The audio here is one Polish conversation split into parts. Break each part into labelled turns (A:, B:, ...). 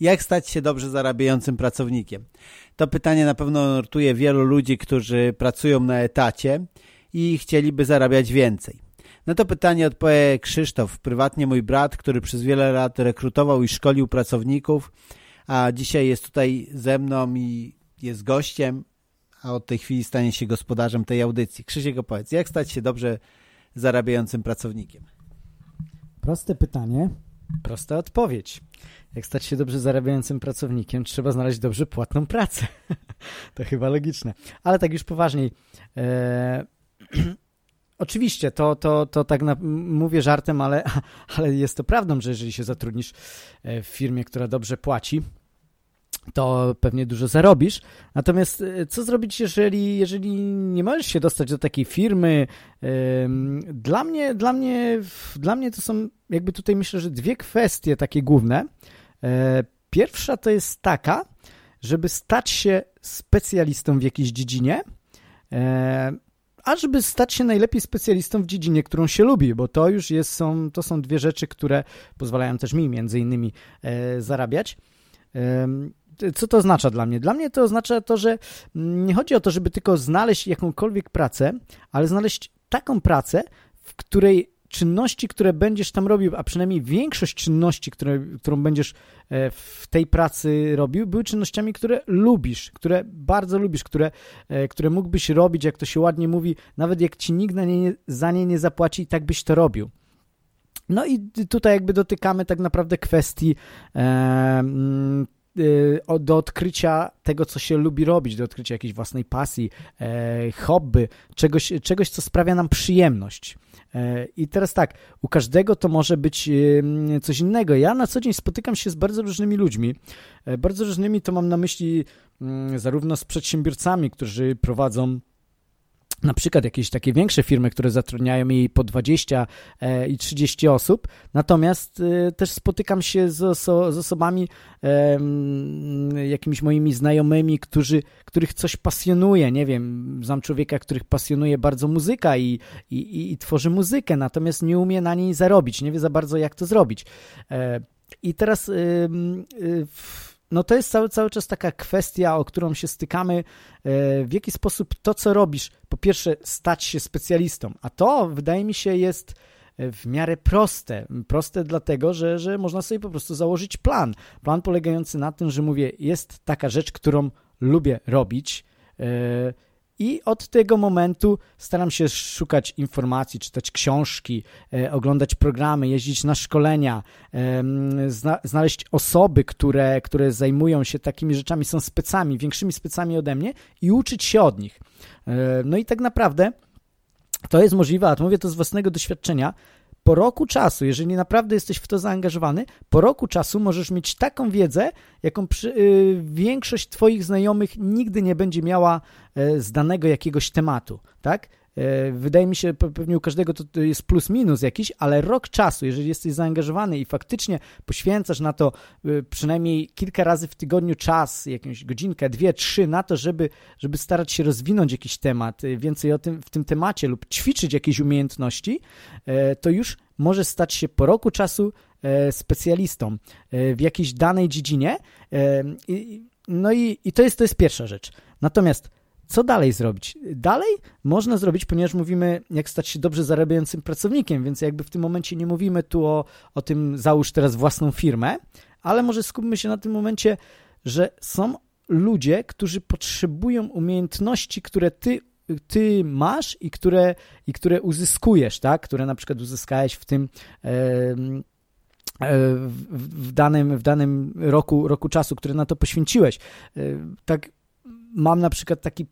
A: Jak stać się dobrze zarabiającym pracownikiem? To pytanie na pewno nurtuje wielu ludzi, którzy pracują na etacie i chcieliby zarabiać więcej. Na to pytanie odpowie Krzysztof, prywatnie mój brat, który przez wiele lat rekrutował i szkolił pracowników, a dzisiaj jest tutaj ze mną i jest gościem, a od tej chwili stanie się gospodarzem tej audycji. Krzysiek, opowiedz, jak stać się dobrze zarabiającym pracownikiem?
B: Proste pytanie, prosta odpowiedź. Jak stać się dobrze zarabiającym pracownikiem, trzeba znaleźć dobrze płatną pracę. to chyba logiczne. Ale tak już poważniej. Eee, oczywiście, to, to, to tak na, mówię żartem, ale, ale jest to prawdą, że jeżeli się zatrudnisz e, w firmie, która dobrze płaci, to pewnie dużo zarobisz. Natomiast e, co zrobić, jeżeli, jeżeli nie możesz się dostać do takiej firmy? Dla mnie, dla, mnie, dla mnie to są jakby tutaj myślę, że dwie kwestie takie główne. E, pierwsza to jest taka, żeby stać się specjalistą w jakiejś dziedzinie, e, a żeby stać się najlepiej specjalistą w dziedzinie, którą się lubi, bo to już jest, są, to są dwie rzeczy, które pozwalają też mi między innymi zarabiać. Co to oznacza dla mnie? Dla mnie to oznacza to, że nie chodzi o to, żeby tylko znaleźć jakąkolwiek pracę, ale znaleźć taką pracę, w której czynności, które będziesz tam robił, a przynajmniej większość czynności, które, którą będziesz e, w tej pracy robił, były czynnościami, które lubisz, które bardzo lubisz, które, e, które mógłbyś robić, jak to się ładnie mówi, nawet jak ci nikt nie, za nie nie zapłaci, i tak byś to robił. No i tutaj jakby dotykamy tak naprawdę kwestii e, Y, do odkrycia tego, co się lubi robić, do odkrycia jakiejś własnej pasji, e, hobby, czegoś, czegoś, co sprawia nam przyjemność. E, I teraz tak, u każdego to może być y, coś innego. Ja na co dzień spotykam się z bardzo różnymi ludźmi. E, bardzo różnymi to mam na myśli mm, zarówno z przedsiębiorcami, którzy prowadzą na przykład jakieś takie większe firmy, które zatrudniają jej po 20 e, i 30 osób, natomiast e, też spotykam się z, oso z osobami, jakimiś moimi znajomymi, którzy, których coś pasjonuje, nie wiem, znam człowieka, których pasjonuje bardzo muzyka i, i, i, i tworzy muzykę, natomiast nie umie na niej zarobić, nie wie za bardzo jak to zrobić. E, I teraz w no to jest cały, cały czas taka kwestia, o którą się stykamy, e, w jaki sposób to, co robisz, po pierwsze stać się specjalistą, a to wydaje mi się jest e, w miarę proste. Proste dlatego, że, że można sobie po prostu założyć plan. Plan polegający na tym, że mówię, jest taka rzecz, którą lubię robić, e, i od tego momentu staram się szukać informacji, czytać książki, e, oglądać programy, jeździć na szkolenia, e, zna, znaleźć osoby, które, które zajmują się takimi rzeczami, są specami, większymi specami ode mnie i uczyć się od nich. E, no i tak naprawdę to jest możliwe, a to mówię to z własnego doświadczenia, po roku czasu, jeżeli naprawdę jesteś w to zaangażowany, po roku czasu możesz mieć taką wiedzę, jaką przy, y, większość Twoich znajomych nigdy nie będzie miała y, z danego jakiegoś tematu, tak? E, wydaje mi się, pewnie u każdego to jest plus minus jakiś, ale rok czasu, jeżeli jesteś zaangażowany i faktycznie poświęcasz na to e, przynajmniej kilka razy w tygodniu czas, jakąś godzinkę, dwie, trzy na to, żeby, żeby starać się rozwinąć jakiś temat, e, więcej o tym w tym temacie lub ćwiczyć jakieś umiejętności, to już może stać się po roku czasu specjalistą w jakiejś danej dziedzinie. No i, i to, jest, to jest pierwsza rzecz. Natomiast co dalej zrobić? Dalej można zrobić, ponieważ mówimy, jak stać się dobrze zarabiającym pracownikiem, więc jakby w tym momencie nie mówimy tu o, o tym, załóż teraz własną firmę, ale może skupmy się na tym momencie, że są ludzie, którzy potrzebują umiejętności, które ty, ty masz i które, i które uzyskujesz, tak? które na przykład uzyskałeś w tym. w danym, w danym roku, roku czasu, który na to poświęciłeś. Tak mam na przykład taki e,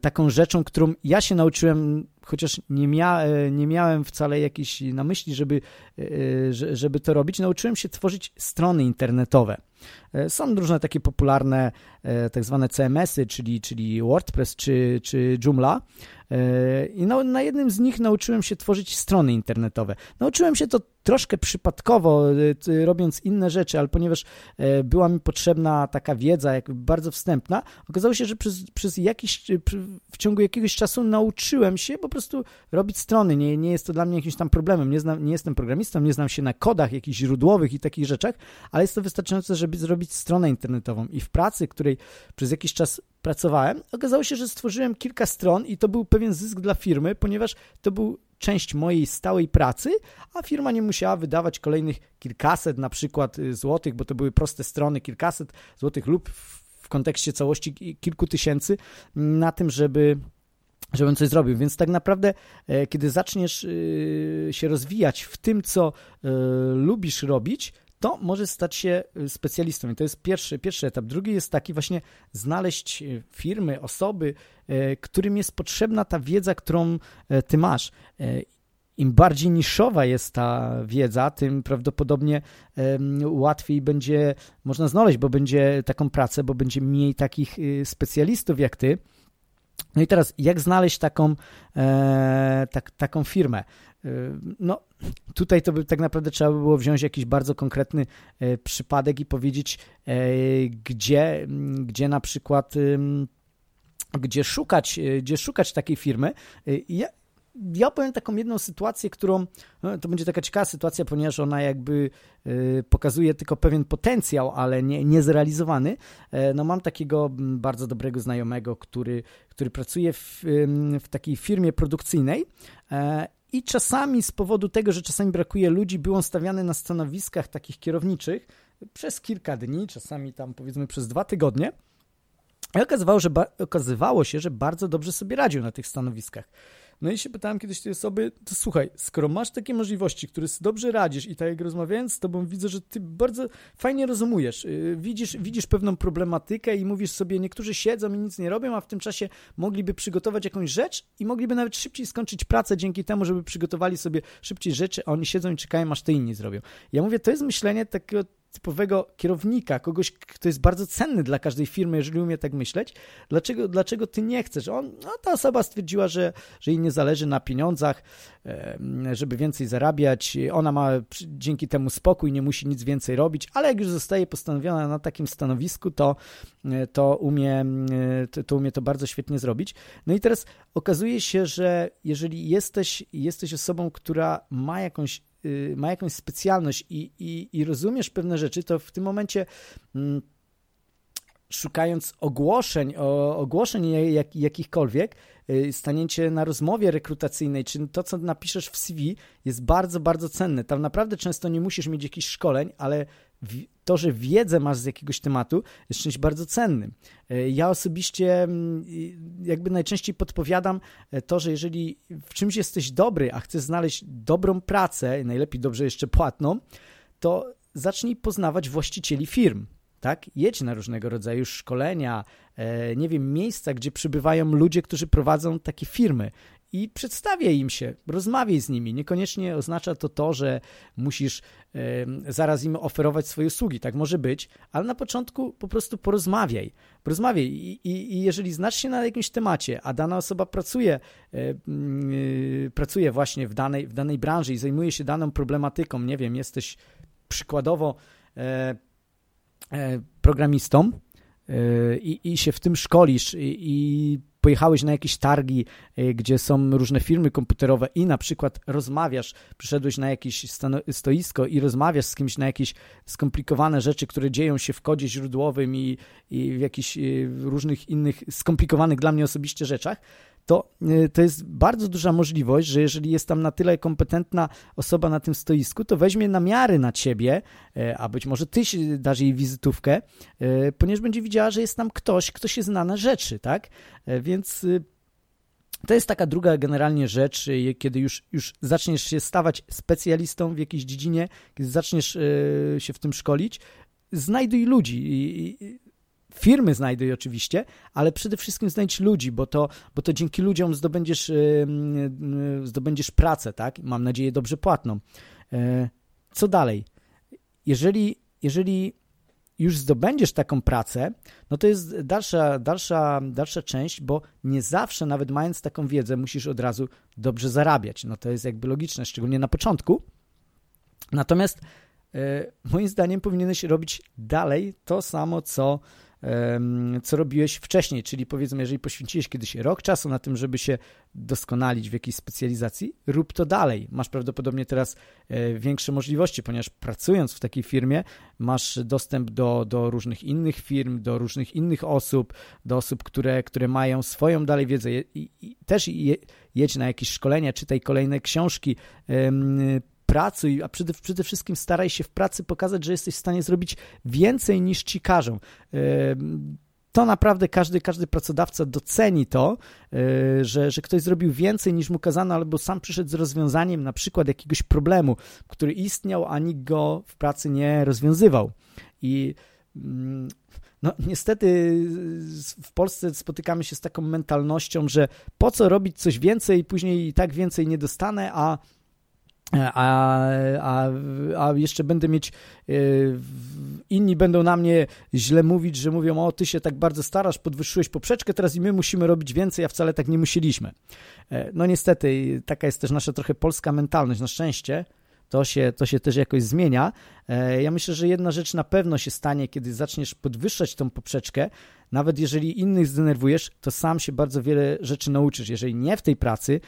B: taką rzeczą, którą ja się nauczyłem, chociaż nie, mia, e, nie miałem wcale jakiejś na myśli, żeby, e, żeby to robić, nauczyłem się tworzyć strony internetowe. Są różne takie popularne tak zwane CMS-y, czyli, czyli WordPress czy, czy Joomla I na, na jednym z nich nauczyłem się tworzyć strony internetowe. Nauczyłem się to troszkę przypadkowo, robiąc inne rzeczy, ale ponieważ była mi potrzebna taka wiedza, jakby bardzo wstępna, okazało się, że przez, przez jakiś, w ciągu jakiegoś czasu nauczyłem się po prostu robić strony. Nie, nie jest to dla mnie jakimś tam problemem. Nie, znam, nie jestem programistą, nie znam się na kodach jakichś źródłowych i takich rzeczach, ale jest to wystarczające, żeby zrobić stronę internetową. I w pracy, której przez jakiś czas pracowałem, okazało się, że stworzyłem kilka stron i to był pewien zysk dla firmy, ponieważ to był część mojej stałej pracy, a firma nie musiała wydawać kolejnych kilkaset na przykład y, złotych, bo to były proste strony, kilkaset złotych lub w kontekście całości kilku tysięcy na tym, żeby żebym coś zrobił. Więc tak naprawdę, e, kiedy zaczniesz y, się rozwijać w tym, co e, lubisz robić, to możesz stać się y, specjalistą. I to jest pierwszy, pierwszy etap. Drugi jest taki właśnie znaleźć y, firmy, osoby, y, którym jest potrzebna ta wiedza, którą ty masz. Im bardziej niszowa jest ta wiedza, tym prawdopodobnie łatwiej będzie można znaleźć, bo będzie taką pracę, bo będzie mniej takich specjalistów jak ty. No i teraz, jak znaleźć taką, e, tak, taką firmę? No, tutaj to by tak naprawdę trzeba by było wziąć jakiś bardzo konkretny e, przypadek i powiedzieć, e, gdzie, gdzie na przykład gdzie szukać, e, gdzie szukać takiej firmy. Ja, ja opowiem taką jedną sytuację, którą, no, to będzie taka ciekawa sytuacja, ponieważ ona jakby pokazuje tylko pewien potencjał, ale nie, niezrealizowany. No mam takiego bardzo dobrego znajomego, który, który pracuje w, w takiej firmie produkcyjnej i czasami z powodu tego, że czasami brakuje ludzi, był on stawiany na stanowiskach takich kierowniczych przez kilka dni, czasami tam powiedzmy przez dwa tygodnie. I okazywało, że okazywało się, że bardzo dobrze sobie radził na tych stanowiskach. No i się pytałem kiedyś tej osoby, to słuchaj, skoro masz takie możliwości, które dobrze radzisz i tak jak rozmawiając z tobą widzę, że ty bardzo fajnie rozumujesz, y, widzisz, widzisz pewną problematykę i mówisz sobie, niektórzy siedzą i nic nie robią, a w tym czasie mogliby przygotować jakąś rzecz i mogliby nawet szybciej skończyć pracę dzięki temu, żeby przygotowali sobie szybciej rzeczy, a oni siedzą i czekają, aż te inni zrobią. Ja mówię, to jest myślenie takiego typowego kierownika, kogoś, kto jest bardzo cenny dla każdej firmy, jeżeli umie tak myśleć, dlaczego, dlaczego ty nie chcesz? On, no, ta osoba stwierdziła, że, że jej nie zależy na pieniądzach, żeby więcej zarabiać. Ona ma dzięki temu spokój, nie musi nic więcej robić, ale jak już zostaje postanowiona na takim stanowisku, to, e, to, umie, e, to umie to bardzo świetnie zrobić. No i teraz okazuje się, że jeżeli jesteś, jesteś osobą, która ma jakąś ma jakąś specjalność i, i, i rozumiesz pewne rzeczy, to w tym momencie mm, szukając ogłoszeń, o, ogłoszeń jak, jakichkolwiek, y, staniecie na rozmowie rekrutacyjnej, czy to, co napiszesz w CV, jest bardzo, bardzo cenne. Tam naprawdę często nie musisz mieć jakichś szkoleń, ale to, że wiedzę masz z jakiegoś tematu, jest czymś bardzo cennym. E, ja osobiście mm, jakby najczęściej podpowiadam e, to, że jeżeli w czymś jesteś dobry, a chcesz znaleźć dobrą pracę, najlepiej dobrze jeszcze płatną, to zacznij poznawać właścicieli firm. Tak? Jedź na różnego rodzaju szkolenia, e, nie wiem, miejsca, gdzie przybywają ludzie, którzy prowadzą takie firmy i przedstawię im się, rozmawiaj z nimi. Niekoniecznie oznacza to to, że musisz zaraz im oferować swoje usługi. Tak może być, ale na początku po prostu porozmawiaj. Porozmawiaj I, i, i jeżeli znasz się na jakimś temacie, a dana osoba pracuje, y, pracuje właśnie w danej, w danej branży i zajmuje się daną problematyką, nie wiem, jesteś przykładowo e, e, programistą, i, i się w tym szkolisz i pojechałeś na jakieś targi, y, gdzie są różne firmy komputerowe i na przykład rozmawiasz, przyszedłeś na jakieś stoisko i rozmawiasz z kimś na jakieś skomplikowane rzeczy, które dzieją się w kodzie źródłowym i, i w jakichś y, różnych innych skomplikowanych dla mnie osobiście rzeczach, to, y, to jest bardzo duża możliwość, że jeżeli jest tam na tyle kompetentna osoba na tym stoisku, to weźmie namiary na ciebie, y, a być może ty dasz jej wizytówkę, y, ponieważ będzie widziała, że jest tam ktoś, kto się zna na rzeczy, tak? Więc to jest taka druga generalnie rzecz, kiedy już, już zaczniesz się stawać specjalistą w jakiejś dziedzinie, kiedy zaczniesz się w tym szkolić, znajduj ludzi. Firmy znajduj oczywiście, ale przede wszystkim znajdź ludzi, bo to, bo to dzięki ludziom zdobędziesz, zdobędziesz pracę, tak? Mam nadzieję dobrze płatną. E, co dalej? Jeżeli, jeżeli już zdobędziesz taką pracę, no to jest dalsza, dalsza, dalsza część, bo nie zawsze, nawet mając taką wiedzę, musisz od razu dobrze zarabiać. No to jest jakby logiczne, szczególnie na początku. Natomiast e, moim zdaniem powinieneś robić dalej to samo, co co robiłeś wcześniej, czyli powiedzmy, jeżeli poświęciłeś kiedyś rok czasu na tym, żeby się doskonalić w jakiejś specjalizacji, rób to dalej. Masz prawdopodobnie teraz e, większe możliwości, ponieważ pracując w takiej firmie masz dostęp do, do różnych innych firm, do różnych innych osób, do osób, które, które mają swoją dalej wiedzę. I, i też je, jedź na jakieś szkolenia, czytaj kolejne książki, pracuj, a przede, przede wszystkim staraj się w pracy pokazać, że jesteś w stanie zrobić więcej niż ci każą to naprawdę każdy, każdy pracodawca doceni to, e, że, że ktoś zrobił więcej niż mu kazano, albo sam przyszedł z rozwiązaniem na przykład jakiegoś problemu, który istniał, a nikt go w pracy nie rozwiązywał. I mm, no, niestety w Polsce spotykamy się z taką mentalnością, że po co robić coś więcej, później i tak więcej nie dostanę, a a, a, a jeszcze będę mieć, e, inni będą na mnie źle mówić, że mówią, o ty się tak bardzo starasz, podwyższyłeś poprzeczkę, teraz i my musimy robić więcej, a wcale tak nie musieliśmy. E, no niestety, taka jest też nasza trochę polska mentalność, na szczęście, to się, to się też jakoś zmienia. E, ja myślę, że jedna rzecz na pewno się stanie, kiedy zaczniesz podwyższać tą poprzeczkę, nawet jeżeli innych zdenerwujesz, to sam się bardzo wiele rzeczy nauczysz. Jeżeli nie w tej pracy,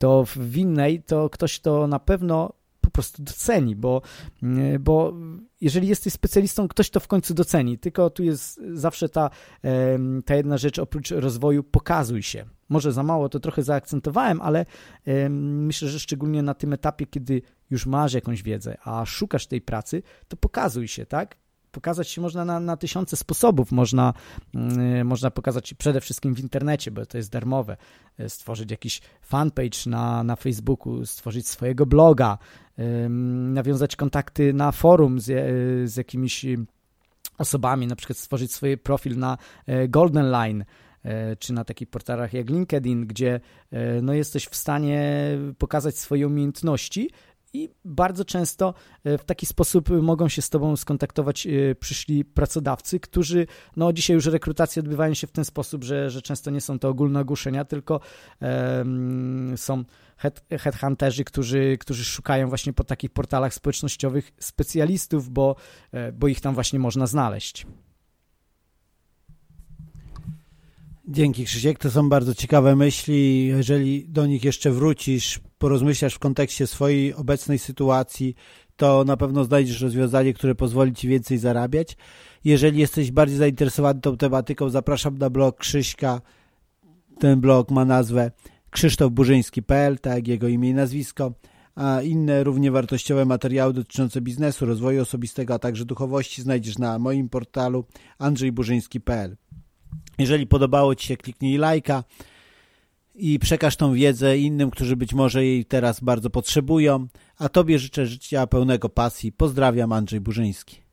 B: to w innej to ktoś to na pewno po prostu doceni, bo, mm, bo jeżeli jesteś specjalistą, ktoś to w końcu doceni. Tylko tu jest zawsze ta, ta jedna rzecz, oprócz rozwoju, pokazuj się. Może za mało to trochę zaakcentowałem, ale myślę, że szczególnie na tym etapie, kiedy już masz jakąś wiedzę, a szukasz tej pracy, to pokazuj się, tak? Pokazać się można na, na tysiące sposobów. Można, yy, można pokazać przede wszystkim w internecie, bo to jest darmowe. Yy, stworzyć jakiś fanpage na, na Facebooku, stworzyć swojego bloga, yy, nawiązać kontakty na forum z, y, z jakimiś osobami, na przykład stworzyć swój profil na y, Golden Line czy na takich portalach jak LinkedIn, gdzie no, jesteś w stanie pokazać swoje umiejętności i bardzo często e, w taki sposób mogą się z Tobą skontaktować e, przyszli pracodawcy, którzy, no dzisiaj już rekrutacje odbywają się w ten sposób, że, że często nie są to ogólne ogłoszenia, tylko um, są head, headhunterzy, którzy, którzy szukają właśnie po takich portalach społecznościowych specjalistów, bo, e, bo ich tam właśnie można znaleźć.
A: Dzięki Krzysiek, to są bardzo ciekawe myśli. Jeżeli do nich jeszcze wrócisz, porozmyślasz w kontekście swojej obecnej sytuacji, to na pewno znajdziesz rozwiązanie, które pozwoli Ci więcej zarabiać. Jeżeli jesteś bardziej zainteresowany tą tematyką, zapraszam na blog Krzyśka. Ten blog ma nazwę krzysztofburzyński.pl, tak jego imię i nazwisko, a inne równie wartościowe materiały dotyczące biznesu, rozwoju osobistego, a także duchowości znajdziesz na moim portalu andrzejburzyński.pl. Jeżeli podobało Ci się, kliknij lajka i przekaż tą wiedzę innym, którzy być może jej teraz bardzo potrzebują. A Tobie życzę życia pełnego pasji. Pozdrawiam, Andrzej Burzyński.